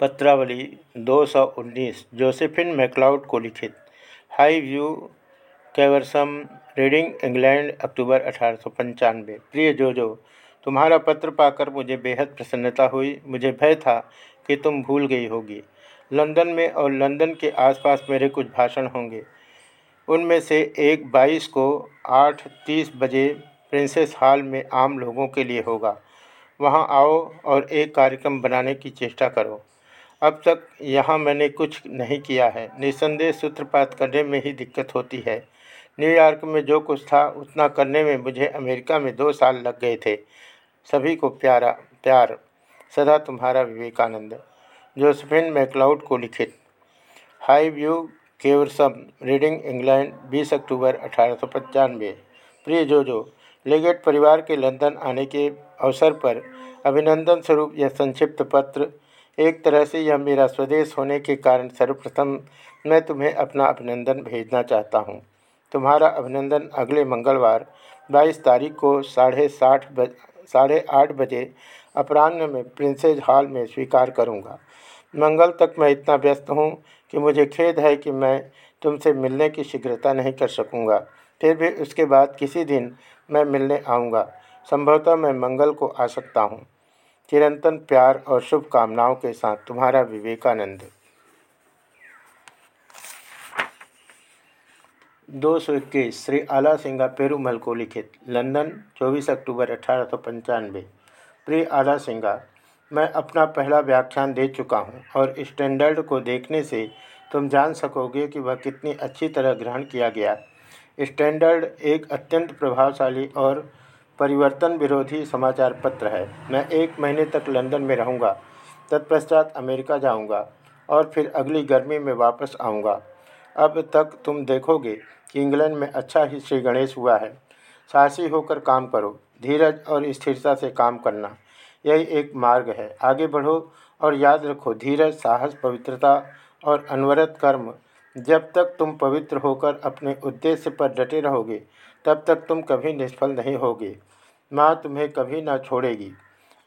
पत्रावली 219 Josephine MacLeod को लिखित। High View Caversham, Reading England, अक्टूबर अठारह सौ पंचानवे। प्रिय जोजो, तुम्हारा पत्र पाकर मुझे बेहद प्रसन्नता हुई। मुझे भय था कि तुम भूल गई होगी। लंदन में और लंदन के आसपास मेरे कुछ भाषण होंगे। उनमें से एक बाईस को आठ तीस बजे प्रिंसेस हॉल में आम लोगों के लिए होगा। वहाँ आओ और एक कार्यक्रम बनाने की चेष्टा करो। अब तक यहाँ मैंने कुछ नहीं किया है। निसंदेह सूत्रपात करने में ही दिक्कत होती है। न्यूयॉर्क में जो कुछ था, उतना करने में मुझे अमेरिका में दो साल लग गए थे। सभी को प्यारा, प्यार। सदा तुम्हारा विवेकानंद। जोसफिन मैकलाउड को लिखित। High View Caversham. Reading England 20 अक्टूबर अठारह प्रिय जोजो, लेगेट परिवार के लंदन आने के अवसर पर अभिनंदन स्वरूप यह संक्षिप्त पत्र एक तरह से यह मेरा स्वदेश होने के कारण सर्वप्रथम मैं तुम्हें अपना अभिनंदन भेजना चाहता हूँ। तुम्हारा अभिनंदन अगले मंगलवार 22 तारीख को साढ़े साठ बज साढ़े आठ बजे अपराह्न में प्रिंसेज हॉल में स्वीकार करूँगा। मंगल तक मैं इतना व्यस्त हूँ कि मुझे खेद है कि मैं तुमसे मिलने की शीघ्रता नहीं कर सकूँगा। फिर भी उसके बाद किसी दिन मैं मिलने आऊँगा। संभवतः मैं मंगल को आ सकता हूँ। चिरंतन प्यार और शुभकामनाओं के साथ तुम्हारा विवेकानंद। दो सौ इक्कीस, श्री आला सिंगा पेरूमल को लिखित, लंदन 24 अक्टूबर अठारह सौ पंचानवे। प्रिय आला सिंगा, मैं अपना पहला व्याख्यान दे चुका हूँ और स्टैंडर्ड को देखने से तुम जान सकोगे कि वह कितनी अच्छी तरह ग्रहण किया गया। स्टैंडर्ड एक अत्यंत प्रभावशाली और परिवर्तन विरोधी समाचार पत्र है। मैं एक महीने तक लंदन में रहूँगा, तत्पश्चात अमेरिका जाऊँगा और फिर अगली गर्मी में वापस आऊँगा। अब तक तुम देखोगे कि इंग्लैंड में अच्छा ही श्री गणेश हुआ है। साहसी होकर काम करो, धीरज और स्थिरता से काम करना, यही एक मार्ग है। आगे बढ़ो और याद रखो, धीरज, साहस, पवित्रता और अनवरत कर्म। जब तक तुम पवित्र होकर अपने उद्देश्य पर डटे रहोगे, तब तक तुम कभी निष्फल नहीं होगे। माँ तुम्हें कभी ना छोड़ेगी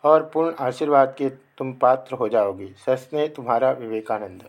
और पूर्ण आशीर्वाद के तुम पात्र हो जाओगी। सस्ने तुम्हारा विवेकानंद।